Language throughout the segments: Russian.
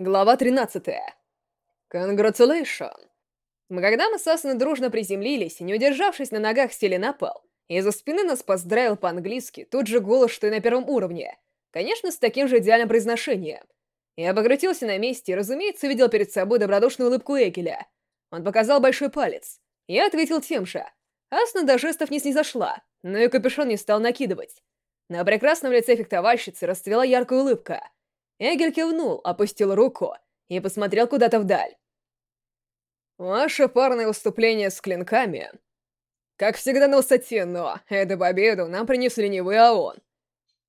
Глава 13. Congratulations. Когда мы с Асаной дружно приземлились, не удержавшись на ногах, сели на пол, из-за спины нас поздравил по-английски тот же голос, что и на первом уровне. Конечно, с таким же идеальным произношением. Я обогрутился на месте и, разумеется, видел перед собой добродушную улыбку Эгеля. Он показал большой палец. Я ответил тем же. Асна до жестов не снизошла, но и капюшон не стал накидывать. На прекрасном лице фехтовальщицы расцвела яркая улыбка — Эгель кивнул, опустил руку и посмотрел куда-то вдаль. «Ваше парное выступление с клинками...» «Как всегда на высоте, но эту победу нам принесли не вы, а он».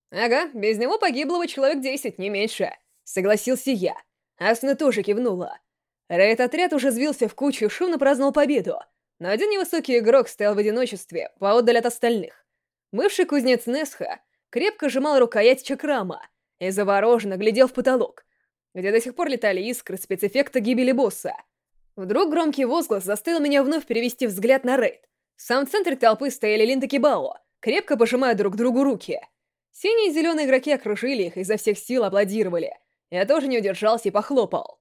«Ага, без него погибло бы человек десять, не меньше», — согласился я. Асна тоже кивнула. Рейд-отряд уже сбился в кучу и шумно праздновал победу, но один невысокий игрок стоял в одиночестве, поодаль от остальных. Бывший кузнец Несха крепко сжимал рукоять чакрама, и завороженно глядел в потолок, где до сих пор летали искры спецэффекта гибели босса. Вдруг громкий возглас заставил меня вновь перевести взгляд на рейд. В самом центре толпы стояли Линда Кибао, крепко пожимая друг другу руки. Синие и зеленые игроки окружили их и изо всех сил аплодировали. Я тоже не удержался и похлопал.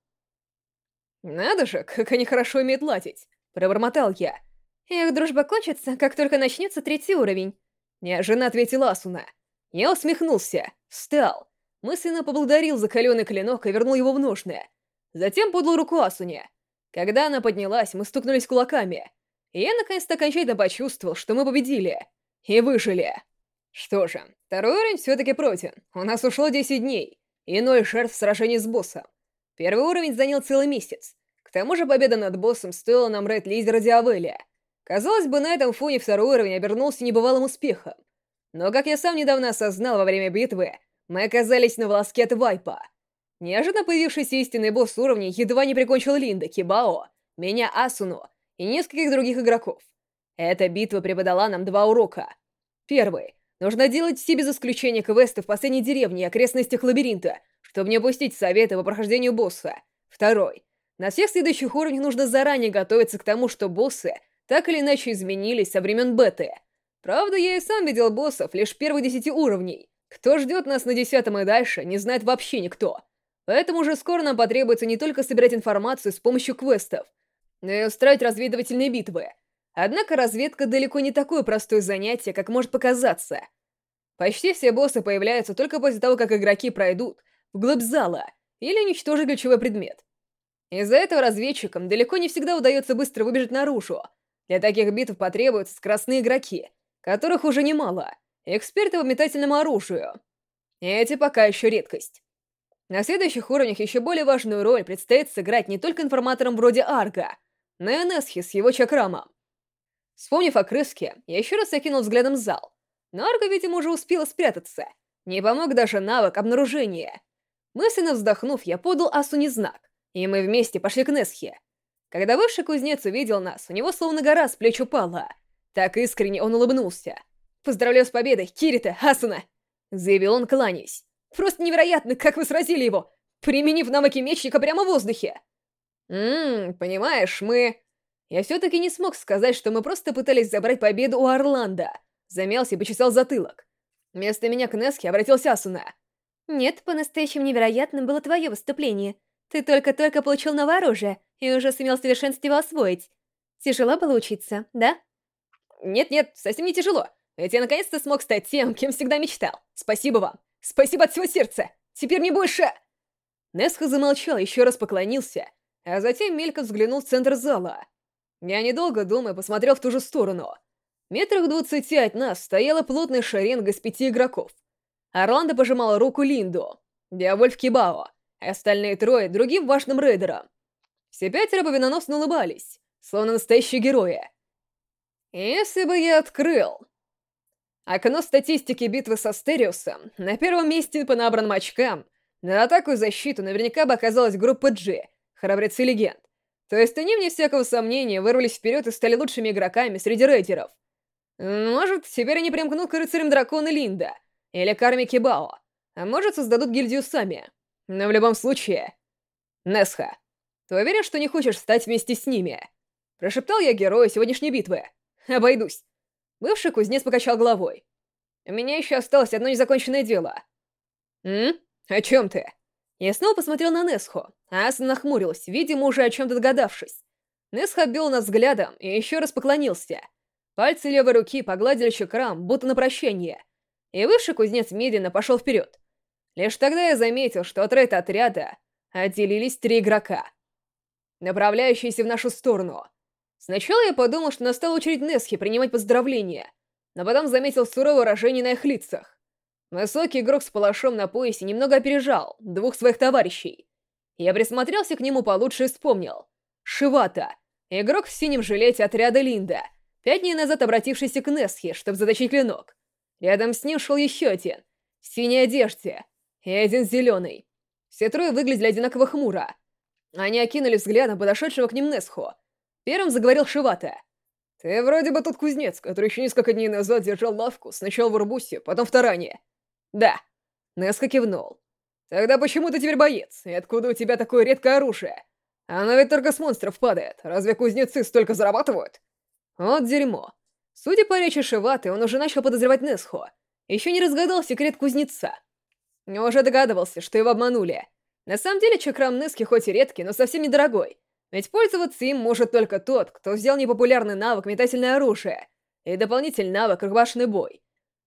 «Надо же, как они хорошо умеют латить!» — пробормотал я. «Их дружба кончится, как только начнется третий уровень», — неожиданно ответила Асуна. Я усмехнулся, встал мысленно поблагодарил за каленый клинок и вернул его в ножны. Затем подал руку Асуне. Когда она поднялась, мы стукнулись кулаками. И я наконец-то окончательно почувствовал, что мы победили. И выжили. Что же, второй уровень все-таки против. У нас ушло 10 дней. И ноль жертв в сражении с боссом. Первый уровень занял целый месяц. К тому же победа над боссом стоила нам рейд-лидера Диавеля. Казалось бы, на этом фоне второй уровень обернулся небывалым успехом. Но, как я сам недавно осознал во время битвы, мы оказались на волоске от вайпа. Неожиданно появившийся истинный босс уровня едва не прикончил Линда, Кибао, меня Асуну и нескольких других игроков. Эта битва преподала нам два урока. Первый. Нужно делать все без исключения квесты в последней деревне и окрестностях лабиринта, чтобы не упустить советы по прохождению босса. Второй. На всех следующих уровнях нужно заранее готовиться к тому, что боссы так или иначе изменились со времен беты. Правда, я и сам видел боссов лишь первых десяти уровней, кто ждет нас на десятом и дальше, не знает вообще никто. Поэтому уже скоро нам потребуется не только собирать информацию с помощью квестов, но и устраивать разведывательные битвы. Однако разведка далеко не такое простое занятие, как может показаться. Почти все боссы появляются только после того, как игроки пройдут вглубь зала или уничтожат ключевой предмет. Из-за этого разведчикам далеко не всегда удается быстро выбежать наружу. Для таких битв потребуются скоростные игроки, которых уже немало — эксперты по метательному оружию. Эти пока еще редкость. На следующих уровнях еще более важную роль предстоит сыграть не только информаторам вроде Арга, но и Несхи с его чакрамом. Вспомнив о крыске, я еще раз окинул взглядом зал. Но Арга, видимо, уже успела спрятаться. Не помог даже навык обнаружения. Мысленно вздохнув, я подал Асуне знак, и мы вместе пошли к Несхе. Когда бывший кузнец увидел нас, у него словно гора с плеч упала. Так искренне он улыбнулся. «Поздравляю с победой, Кирита, Асуна!» Заявил он, кланяясь. «Просто невероятно, как вы сразили его, применив навыки мечника прямо в воздухе!» «Ммм, понимаешь, мы...» Я все-таки не смог сказать, что мы просто пытались забрать победу у Орландо. Замялся и почесал затылок. Вместо меня к Неске обратился Асуна. «Нет, по-настоящему невероятным было твое выступление. Ты только-только получил новое оружие и уже сумел в совершенстве его освоить. Тяжело было учиться, да?» «Нет-нет, совсем не тяжело. Ведь я наконец-то смог стать тем, кем всегда мечтал. Спасибо вам. Спасибо от всего сердца. Теперь мне больше...» Несха замолчал, еще раз поклонился, а затем мельком взглянул в центр зала. Я, недолго думая, посмотрел в ту же сторону. Метрах двадцати от нас стояла плотная шеренга из пяти игроков. Орландо пожимала руку Линду, Диавольф Кибао, остальные трое — другим важным рейдерам. Все пятеро повиноносно улыбались, словно настоящие герои. Если бы я открыл Окно статистики битвы со Стериусом на первом месте по набранным очкам. На атаку и защиту наверняка бы оказалась группа G, храбрецы легенд. То есть они, вне всякого сомнения, вырвались вперед и стали лучшими игроками среди рейдеров. Может, теперь они примкнут к рыцарям дракона Линда или к армии Кибао, а может, создадут гильдию сами. Но в любом случае... Несха, ты уверен, что не хочешь стать вместе с ними? Прошептал я герою сегодняшней битвы. Обойдусь. Бывший кузнец покачал головой. «У меня еще осталось одно незаконченное дело». «М? О чем ты?» Я снова посмотрел на Несхо, а Аса нахмурилась, видимо, уже о чем-то догадавшись. Несхо обвел нас взглядом и еще раз поклонился. Пальцы левой руки погладили чакрам, будто на прощание. И высший кузнец медленно пошел вперед. Лишь тогда я заметил, что от рейта отряда отделились три игрока, направляющиеся в нашу сторону. Сначала я подумал, что настала очередь Несхи принимать поздравления, но потом заметил суровое выражение на их лицах. Высокий игрок с палашом на поясе немного опережал двух своих товарищей. Я присмотрелся к нему получше и вспомнил. Шивата, игрок в синем жилете отряда Линда, пять дней назад обратившийся к Несхе, чтобы заточить клинок. Рядом с ним шел еще один, в синей одежде, и один зеленый. Все трое выглядели одинаково хмуро. Они окинули взглядом подошедшего к ним Несху. Первым заговорил Шивата. «Ты вроде бы тот кузнец, который еще несколько дней назад держал лавку, сначала в Урбусе, потом в Таране. «Да». Неска кивнул. «Тогда почему ты теперь боец? И откуда у тебя такое редкое оружие? Оно ведь только с монстров падает. Разве кузнецы столько зарабатывают?» Вот дерьмо. Судя по речи Шиваты, он уже начал подозревать Несхо. Еще не разгадал секрет кузнеца. Но уже догадывался, что его обманули. На самом деле чакрам Нески хоть и редкий, но совсем недорогой. Ведь пользоваться им может только тот, кто взял непопулярный навык метательное оружие и дополнительный навык рубашный бой.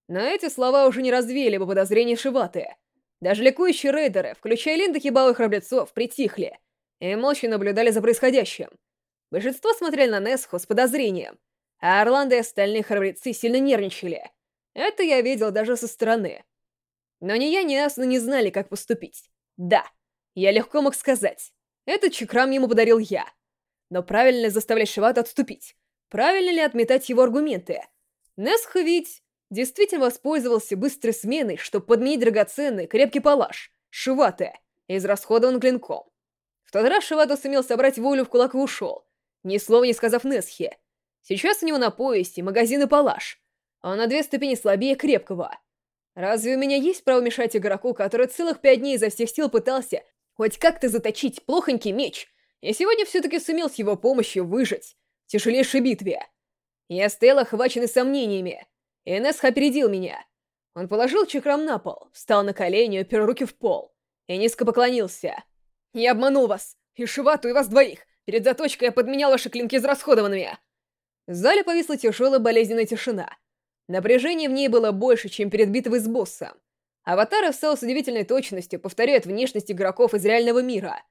Но эти слова уже не развеяли бы подозрений Шиваты. Даже ликующие рейдеры, включая Линда Хибау храбрецов, притихли и молча наблюдали за происходящим. Большинство смотрели на Несху с подозрением, а Орландо и остальные храбрецы сильно нервничали. Это я видел даже со стороны. Но ни я, ни Асна не знали, как поступить. Да, я легко мог сказать. Этот чекрам ему подарил я. Но правильно ли заставлять Шивата отступить? Правильно ли отметать его аргументы? Несха ведь действительно воспользовался быстрой сменой, чтобы подменить драгоценный крепкий палаш, Шивате, израсходован клинком. В тот раз Шивато сумел собрать волю в кулак и ушел, ни слова не сказав Несхе. Сейчас у него на поясе магазин и палаш, а на две ступени слабее крепкого. Разве у меня есть право мешать игроку, который целых пять дней изо всех сил пытался хоть как-то заточить плохонький меч, и сегодня все-таки сумел с его помощью выжить в тяжелейшей битве? Я стоял охваченный сомнениями, Инесх опередил меня. Он положил чекрам на пол, встал на колени, упер руки в пол и низко поклонился. «Я обманул вас, и Шивату, и вас двоих. Перед заточкой я подменял ваши клинки израсходованными». В зале повисла тяжелая болезненная тишина. Напряжение в ней было больше, чем перед битвой с боссом. Аватары в с удивительной точностью повторяют внешность игроков из реального мира.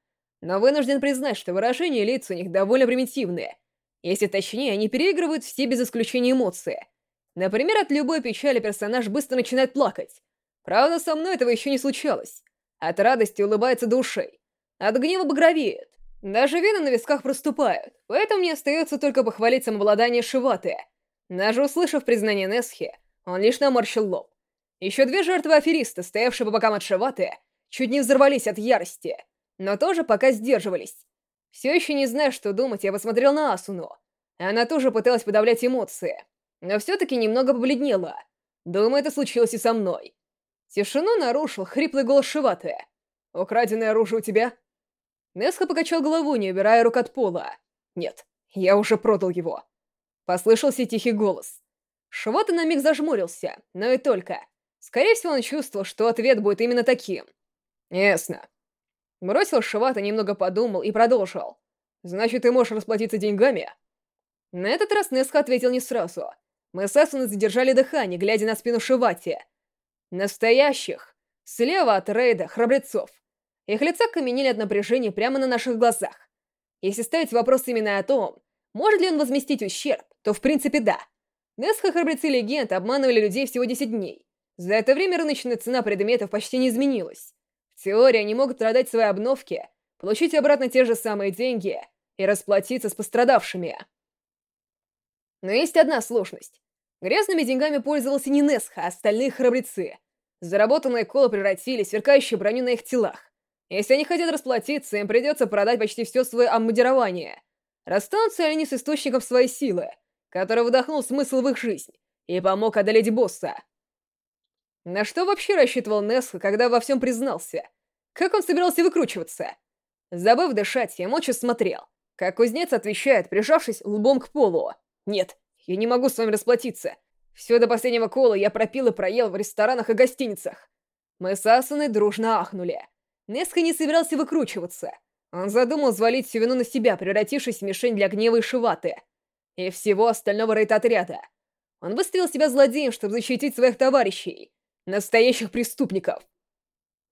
Но вынужден признать, что выражения лиц у них довольно примитивные. Если точнее, они переигрывают все без исключения эмоции. Например, от любой печали персонаж быстро начинает плакать. Правда, со мной этого еще не случалось. От радости улыбается душой. От гнева багровеет. Даже вены на висках проступают, поэтому мне остается только похвалить самообладание Шиваты. Даже услышав признание Несхи, он лишь наморщил лоб. Еще две жертвы афериста, стоявшие по бокам от Шиваты, чуть не взорвались от ярости, но тоже пока сдерживались. Все еще не зная, что думать, я посмотрел на Асуну. Она тоже пыталась подавлять эмоции но все-таки немного побледнела. Думаю, это случилось и со мной. Тишину нарушил хриплый голос Шиваты. «Украденное оружие у тебя?» Несха покачал голову, не убирая рук от пола. «Нет, я уже продал его». Послышался тихий голос. Шивата на миг зажмурился, но и только. Скорее всего, он чувствовал, что ответ будет именно таким. «Ясно». Бросил Шивата, немного подумал и продолжил. «Значит, ты можешь расплатиться деньгами?» На этот раз Несха ответил не сразу. Мы с Асуной задержали дыхание, глядя на спину Шивати. Настоящих. Слева от рейда, храбрецов. Их лица каменели от напряжения прямо на наших глазах. Если ставить вопрос именно о том, может ли он возместить ущерб, то в принципе да. Несха храбрецы легенд обманывали людей всего 10 дней. За это время рыночная цена предметов почти не изменилась. В теории они могут продать свои обновки, получить обратно те же самые деньги и расплатиться с пострадавшими. Но есть одна сложность. Грязными деньгами пользовался не Несха, а остальные храбрецы. Заработанные колы превратили сверкающую броню на их телах. Если они хотят расплатиться, им придется продать почти все свое обмундирование. Расстанутся они с источником своей силы, который вдохнул смысл в их жизнь и помог одолеть босса? На что вообще рассчитывал Несха, когда во всем признался? Как он собирался выкручиваться? Забыв дышать, я молча смотрел, как кузнец отвечает, прижавшись лбом к полу. Нет, я не могу с вами расплатиться. Все до последнего кола я пропил и проел в ресторанах и гостиницах. Мы с Асуной дружно ахнули. Неска не собирался выкручиваться. Он задумал взвалить всю вину на себя, превратившись в мишень для гнева и шиваты. И всего остального рейд-отряда. Он выставил себя злодеем, чтобы защитить своих товарищей. Настоящих преступников.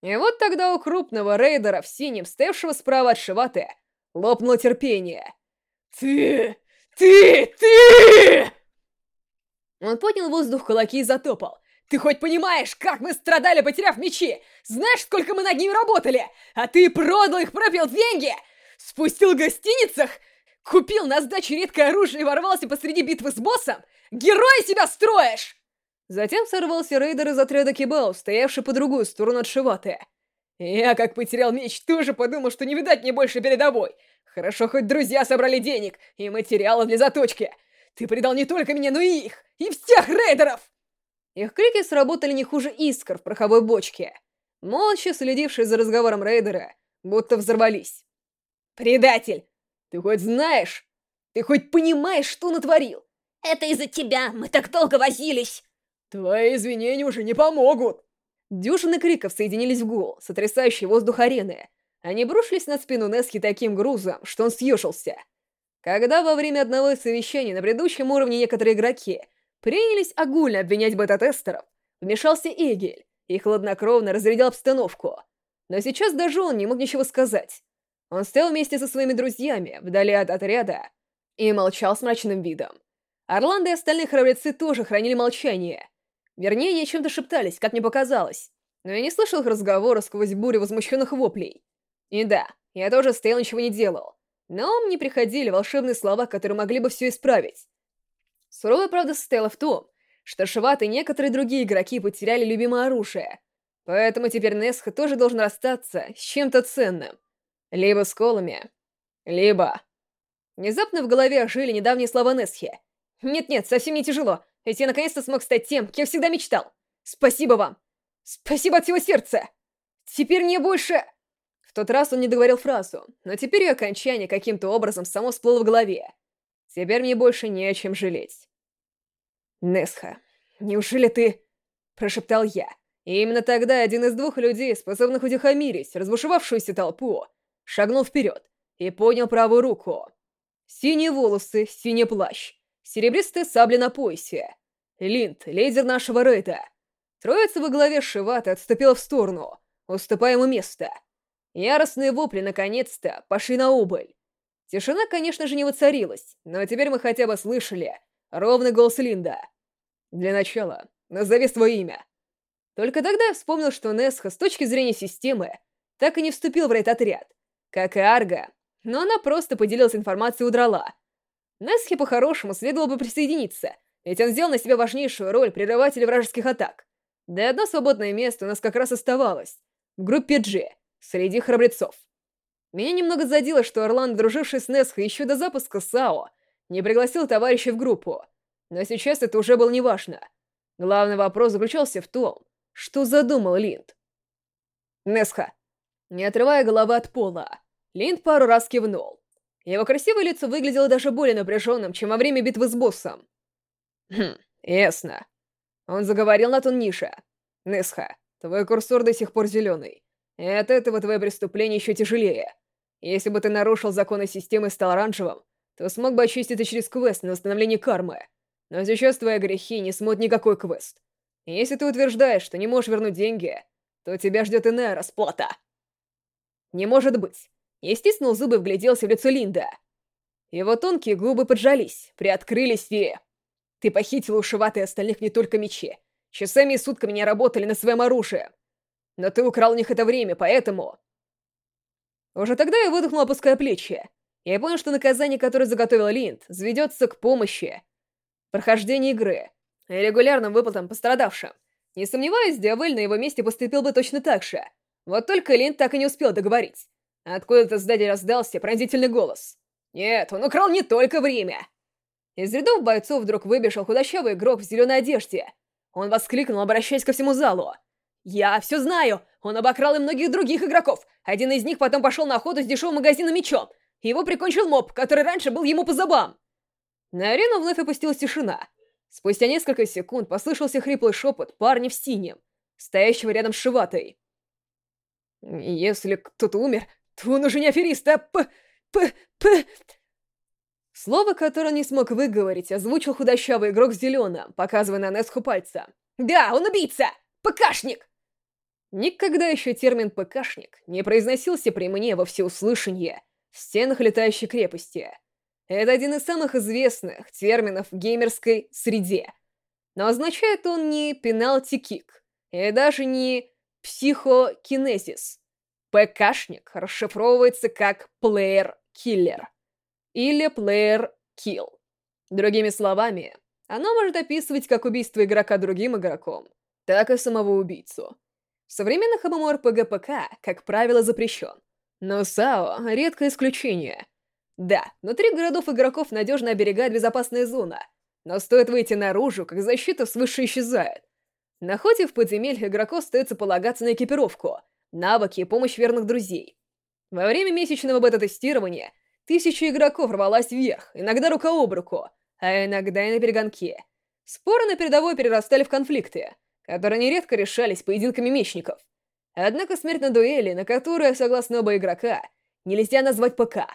И вот тогда у крупного рейдера в синем, стоявшего справа от Шиваты, лопнуло терпение. «Ты! Ты! Ты!» Он поднял воздух кулаки и затопал. «Ты хоть понимаешь, как мы страдали, потеряв мечи? Знаешь, сколько мы над ними работали? А ты продал их, пропил деньги? Спустил в гостиницах? Купил на сдачу редкое оружие и ворвался посреди битвы с боссом? Героя себя строишь!» Затем сорвался рейдер из отряда Кибао, стоявший по другую сторону от Шиваты. Я, как потерял меч, тоже подумал, что не видать мне больше передовой. Хорошо, хоть друзья собрали денег и материалы для заточки. Ты предал не только меня, но и их, и всех рейдеров! Их крики сработали не хуже искр в пороховой бочке. Молча следившие за разговором рейдера, будто взорвались. «Предатель! Ты хоть знаешь? Ты хоть понимаешь, что натворил?» «Это из-за тебя! Мы так долго возились!» «Твои извинения уже не помогут!» Дюжины криков соединились в гул, сотрясающий воздух арены. Они брушились на спину Нески таким грузом, что он съежился. Когда во время одного из совещаний на предыдущем уровне некоторые игроки принялись огульно обвинять бета-тестеров, вмешался Эгель и хладнокровно разрядил обстановку. Но сейчас даже он не мог ничего сказать. Он стоял вместе со своими друзьями, вдали от отряда, и молчал с мрачным видом. Орландо и остальные храбрецы тоже хранили молчание, Вернее, они о чем-то шептались, как мне показалось. Но я не слышал их разговора сквозь бурю возмущенных воплей. И да, я тоже стоял, ничего не делал. Но мне приходили волшебные слова, которые могли бы все исправить. Суровая правда состояла в том, что Шват и некоторые другие игроки потеряли любимое оружие. Поэтому теперь Несха тоже должен расстаться с чем-то ценным. Либо с колами, либо... Внезапно в голове ожили недавние слова Несхи. «Нет-нет, совсем не тяжело. Ведь я наконец-то смог стать тем, кем всегда мечтал. Спасибо вам! Спасибо от всего сердца! Теперь мне больше...» В тот раз он не договорил фразу, но теперь ее окончание каким-то образом само всплыло в голове. Теперь мне больше не о чем жалеть. «Несха, неужели ты...» — прошептал я. И именно тогда один из двух людей, способных утихомирить разбушевавшуюся толпу, шагнул вперед и поднял правую руку. Синие волосы, синий плащ, серебристая сабля на поясе. Линд, лидер нашего рейда. Троица во главе Шивата отступила в сторону, уступая ему место. Яростные вопли, наконец-то, пошли на убыль. Тишина, конечно же, не воцарилась, но теперь мы хотя бы слышали ровный голос Линда. Для начала, назови свое имя. Только тогда я вспомнил, что Несха, с точки зрения системы, так и не вступил в рейд-отряд, как и Арга, но она просто поделилась информацией и удрала. Несхе по-хорошему следовало бы присоединиться, ведь он взял на себя важнейшую роль прерывателя вражеских атак. Да и одно свободное место у нас как раз оставалось. В группе G, среди храбрецов. Меня немного задело, что Орлан, друживший с Несхой еще до запуска САО, не пригласил товарища в группу. Но сейчас это уже было неважно. Главный вопрос заключался в том, что задумал Линд. Несха. Не отрывая головы от пола, Линд пару раз кивнул. Его красивое лицо выглядело даже более напряженным, чем во время битвы с боссом. «Хм, ясно». Он заговорил на тон Ниша. «Несха, твой курсор до сих пор зеленый. И от этого твое преступление еще тяжелее. Если бы ты нарушил законы системы и стал оранжевым, то смог бы очиститься через квест на восстановление кармы. Но сейчас твои грехи не смут никакой квест. если ты утверждаешь, что не можешь вернуть деньги, то тебя ждет иная расплата. Не может быть. Я стиснул зубы и вгляделся в лицо Линда. Его тонкие губы поджались, приоткрылись и... Ты похитил у Шиваты остальных не только мечи. Часами и сутками не работали на своем оружии. Но ты украл у них это время, поэтому... Уже тогда я выдохнул, опуская плечи. Я понял, что наказание, которое заготовил Линд, заведется к помощи. Прохождение игры. И регулярным выплатам пострадавшим. Не сомневаюсь, Диавель на его месте поступил бы точно так же. Вот только Линд так и не успел договорить. Откуда-то сзади раздался пронзительный голос. «Нет, он украл не только время!» Из рядов бойцов вдруг выбежал худощавый игрок в зеленой одежде. Он воскликнул, обращаясь ко всему залу. «Я все знаю! Он обокрал и многих других игроков! Один из них потом пошел на охоту с дешевым магазином мечом! Его прикончил моб, который раньше был ему по зубам!» На арену вновь опустилась тишина. Спустя несколько секунд послышался хриплый шепот парня в синем, стоящего рядом с Шиватой. Если кто-то умер, то он уже не аферист, а п... п... п... Слово, которое он не смог выговорить, озвучил худощавый игрок с зеленым, показывая на Несху пальца. «Да, он убийца! ПКшник!» Никогда еще термин «ПКшник» не произносился при мне во всеуслышание в стенах летающей крепости. Это один из самых известных терминов в геймерской среде. Но означает он не пенальти-кик, и даже не психокинезис. ПКшник расшифровывается как плеер-киллер или плеер-килл. Другими словами, оно может описывать как убийство игрока другим игроком, так и самого убийцу. В современных MMORPG ПК, как правило, запрещен. Но САО — редкое исключение. Да, внутри городов игроков надежно оберегает безопасная зона, но стоит выйти наружу, как защита свыше исчезает. На ходе в подземельях игроков остается полагаться на экипировку, навыки и помощь верных друзей. Во время месячного бета-тестирования тысяча игроков рвалась вверх, иногда рука об руку, а иногда и наперегонки. Споры на передовой перерастали в конфликты, которые нередко решались поединками мечников. Однако смерть на дуэли, на которую, согласны оба игрока, нельзя назвать ПК.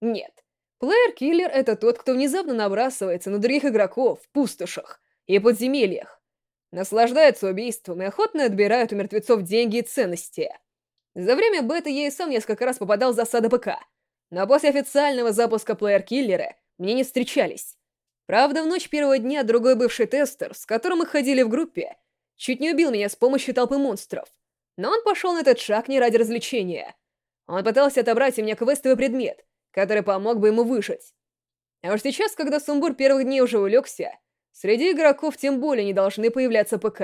Нет. Player killer — это тот, кто внезапно набрасывается на других игроков в пустошах и подземельях, наслаждается убийством и охотно отбирает у мертвецов деньги и ценности. За время бета я и сам несколько раз попадал в засады ПК, но после официального запуска плеер-киллера мне не встречались. Правда, в ночь первого дня другой бывший тестер, с которым мы ходили в группе, чуть не убил меня с помощью толпы монстров. Но он пошел на этот шаг не ради развлечения. Он пытался отобрать у меня квестовый предмет, который помог бы ему выжить. А уж сейчас, когда сумбур первых дней уже улегся, среди игроков тем более не должны появляться ПК,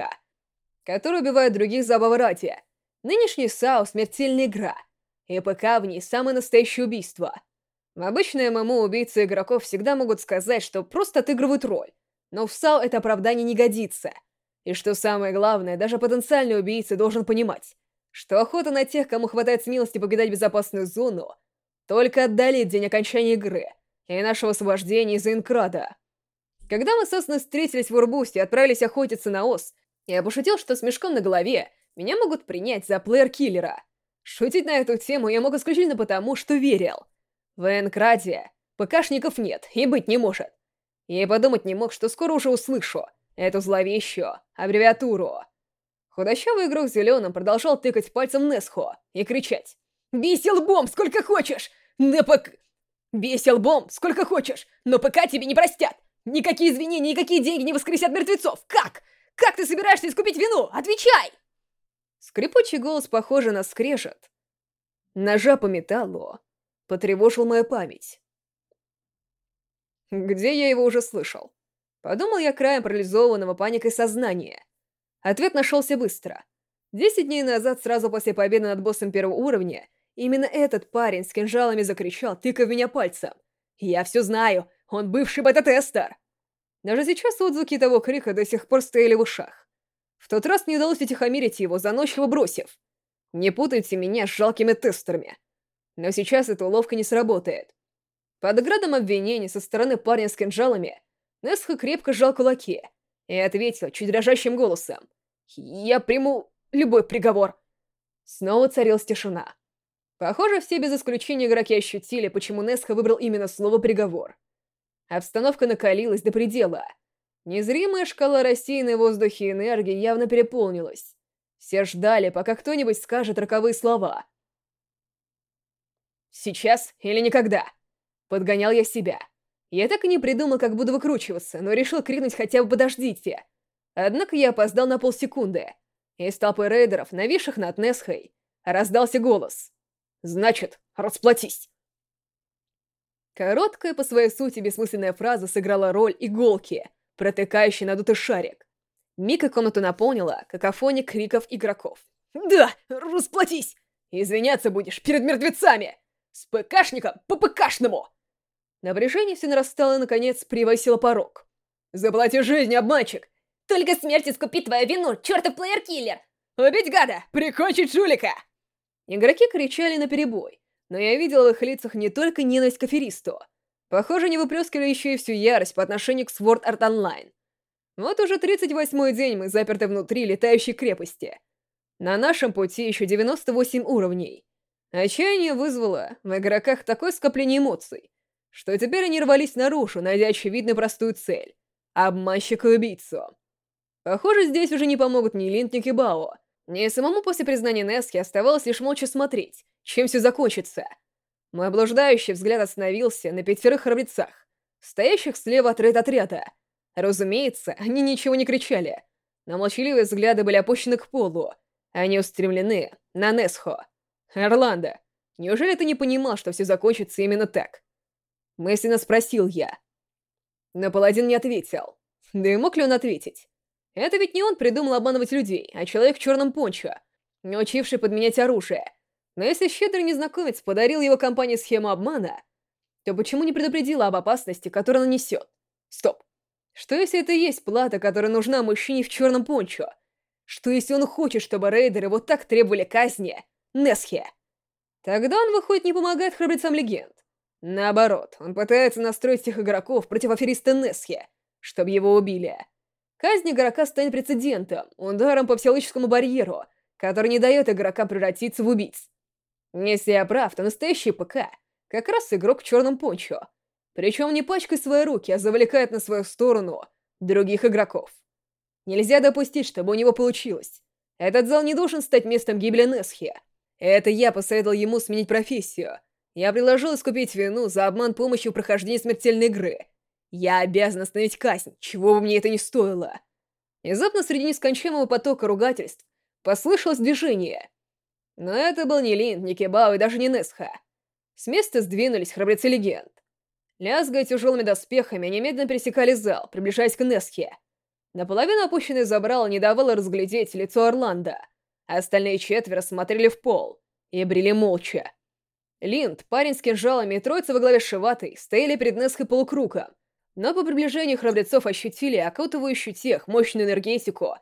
которые убивают других забавы ради. Нынешний САУ — смертельная игра, и ПК в ней самое настоящее убийство. В обычной ММО убийцы игроков всегда могут сказать, что просто отыгрывают роль, но в САУ это оправдание не годится. И что самое главное, даже потенциальный убийца должен понимать, что охота на тех, кому хватает смелости покидать безопасную зону, только отдалит день окончания игры и нашего освобождения из Инкрада. Когда мы, собственно, встретились в Урбусте и отправились охотиться на ос, я пошутил, что с мешком на голове меня могут принять за плеер-киллера. Шутить на эту тему я мог исключительно потому, что верил. В Энкраде ПКшников нет и быть не может. И подумать не мог, что скоро уже услышу эту зловещую аббревиатуру. Худощавый игрок в зеленом продолжал тыкать пальцем Несхо и кричать. «Бейся лбом, сколько хочешь! На ПК... Бейся лбом, сколько хочешь, но ПК тебе не простят! Никакие извинения, никакие деньги не воскресят мертвецов! Как? Как ты собираешься искупить вину? Отвечай!» Скрипучий голос, похожий на скрежет. Ножа по металлу потревожил мою память. Где я его уже слышал? Подумал я краем парализованного паникой сознания. Ответ нашелся быстро. Десять дней назад, сразу после победы над боссом первого уровня, Именно этот парень с кинжалами закричал, тыкая в меня пальцем. «Я все знаю! Он бывший бета-тестер!» Даже сейчас отзвуки того крика до сих пор стояли в ушах. В тот раз не удалось утихомирить его, заносчиво бросив. «Не путайте меня с жалкими тестерами!» Но сейчас эта уловка не сработает. Под градом обвинений со стороны парня с кинжалами Несха крепко сжал кулаки и ответил чуть дрожащим голосом. «Я приму любой приговор!» Снова царилась тишина. Похоже, все без исключения игроки ощутили, почему Несха выбрал именно слово «приговор». Обстановка накалилась до предела. Незримая шкала рассеянной в воздухе энергии явно переполнилась. Все ждали, пока кто-нибудь скажет роковые слова. «Сейчас или никогда?» Подгонял я себя. Я так и не придумал, как буду выкручиваться, но решил крикнуть хотя бы «подождите». Однако я опоздал на полсекунды. Из толпы рейдеров, нависших над Несхой, раздался голос. Значит, расплатись!» Короткая по своей сути бессмысленная фраза сыграла роль иголки, протыкающей надутый шарик. Мика комнату наполнила какофония криков игроков. «Да, расплатись! Извиняться будешь перед мертвецами! С ПКшником по ПКшному!» Напряжение все нарастало и, наконец, превысило порог. «Заплати жизнь, обманщик! Только смерть искупит твою вину, чертов плеер-киллер! Убить гада! Прикончить жулика!» Игроки кричали на перебой, но я видел в их лицах не только ненависть к аферисту. Похоже, они выплескивали еще и всю ярость по отношению к Sword Art Online. Вот уже 38-й день мы заперты внутри летающей крепости. На нашем пути еще 98 уровней. Отчаяние вызвало в игроках такое скопление эмоций, что теперь они рвались наружу, найдя очевидно простую цель — обманщика и убийцу. Похоже, здесь уже не помогут ни Линд, ни Кибао. Мне самому после признания Нески оставалось лишь молча смотреть, чем все закончится. Мой облуждающий взгляд остановился на пятерых храбрецах, стоящих слева от рейд-отряда. Разумеется, они ничего не кричали, но молчаливые взгляды были опущены к полу, они устремлены на Несхо. «Орландо, неужели ты не понимал, что все закончится именно так?» Мысленно спросил я. Но паладин не ответил. Да и мог ли он ответить? Это ведь не он придумал обманывать людей, а человек в черном пончо, не учивший подменять оружие. Но если щедрый незнакомец подарил его компании схему обмана, то почему не предупредила об опасности, которую она несет? Стоп. Что если это и есть плата, которая нужна мужчине в черном пончо? Что если он хочет, чтобы рейдеры вот так требовали казни Несхе? Тогда он, выходит, не помогает храбрецам легенд. Наоборот, он пытается настроить всех игроков против афериста Несхе, чтобы его убили. Казнь игрока станет прецедентом, ударом по психологическому барьеру, который не дает игрокам превратиться в убийц. Если я прав, то настоящий ПК как раз игрок в черном пончо. Причем не пачкой свои руки, а завлекает на свою сторону других игроков. Нельзя допустить, чтобы у него получилось. Этот зал не должен стать местом гибели Несхи. Это я посоветовал ему сменить профессию. Я предложил искупить вину за обман помощью прохождения смертельной игры — я обязан остановить казнь, чего бы мне это ни стоило. Внезапно среди нескончаемого потока ругательств послышалось движение. Но это был не Линд, не Кебао и даже не Несха. С места сдвинулись храбрецы легенд. Лязгая тяжелыми доспехами, они медленно пересекали зал, приближаясь к Несхе. Наполовину опущенный забрал не давало разглядеть лицо Орландо, а остальные четверо смотрели в пол и брели молча. Линд, парень с кинжалами и троица во главе с Шиватой стояли перед Несхой полукругом, но по приближению храбрецов ощутили окутывающую тех мощную энергетику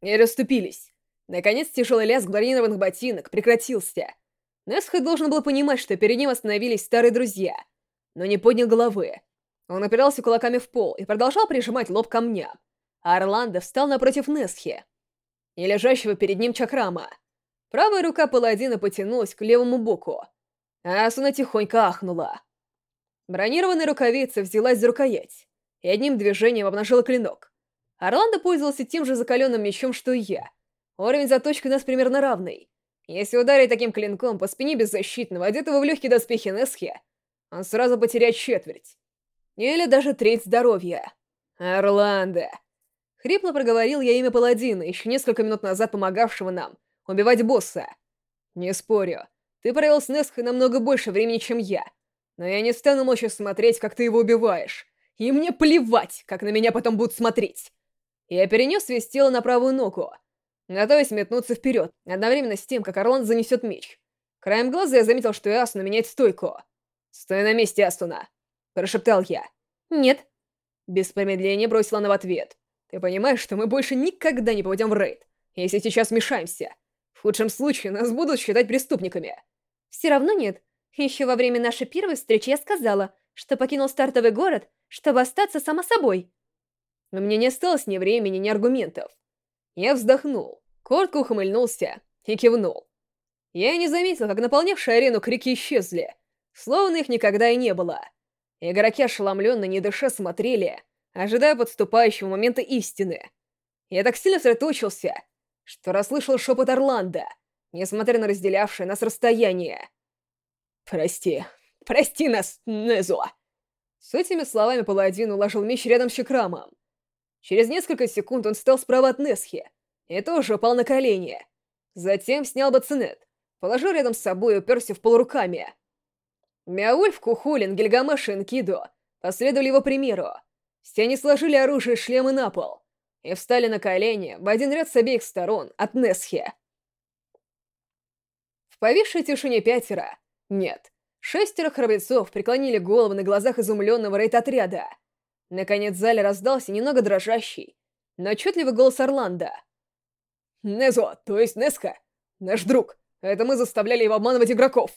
и расступились. Наконец тяжелый лязг бронированных ботинок прекратился. Несхед должен был понимать, что перед ним остановились старые друзья, но не поднял головы. Он опирался кулаками в пол и продолжал прижимать лоб камням, а Орландо встал напротив Несхи и лежащего перед ним Чакрама. Правая рука паладина потянулась к левому боку, а Асуна тихонько ахнула. Бронированная рукавица взялась за рукоять и одним движением обнажила клинок. Орландо пользовался тем же закаленным мечом, что и я. Уровень заточки у нас примерно равный. Если ударить таким клинком по спине беззащитного, одетого в легкие доспехи Несхи, он сразу потеряет четверть. Или даже треть здоровья. Орландо. Хрипло проговорил я имя паладина, еще несколько минут назад помогавшего нам убивать босса. Не спорю, ты провел с Несхой намного больше времени, чем я. Но я не стану молча смотреть, как ты его убиваешь. И мне плевать, как на меня потом будут смотреть. Я перенес вес тела на правую ногу, готовясь метнуться вперед, одновременно с тем, как Орланд занесет меч. Краем глаза я заметил, что Асуна меняет стойку. «Стой на месте, Асуна!» — прошептал я. «Нет». Без промедления бросила она в ответ. «Ты понимаешь, что мы больше никогда не попадем в рейд, если сейчас мешаемся? В худшем случае нас будут считать преступниками». «Все равно нет. Еще во время нашей первой встречи я сказала, что покинул стартовый город, чтобы остаться сама собой. Но мне не осталось ни времени, ни аргументов. Я вздохнул, коротко ухмыльнулся и кивнул. Я не заметил, как наполнявшие арену крики исчезли, словно их никогда и не было. Игроки ошеломленно, не дыша, смотрели, ожидая подступающего момента истины. Я так сильно сосредоточился, что расслышал шепот Орландо, несмотря на разделявшее нас расстояние. «Прости. Прости нас, Незуа!» С этими словами паладин уложил меч рядом с Чекрамом. Через несколько секунд он встал справа от Несхи и тоже упал на колени. Затем снял бацинет, положил рядом с собой и уперся в пол руками. Мяульф, Кухулин, Гильгамеш и Энкидо последовали его примеру. Все они сложили оружие и шлемы на пол и встали на колени в один ряд с обеих сторон от Несхи. В повисшей тишине пятеро нет. Шестеро храбрецов преклонили головы на глазах изумленного рейд-отряда. Наконец в зале раздался немного дрожащий, но отчетливый голос Орландо. «Незо, то есть Неска, наш друг. Это мы заставляли его обманывать игроков».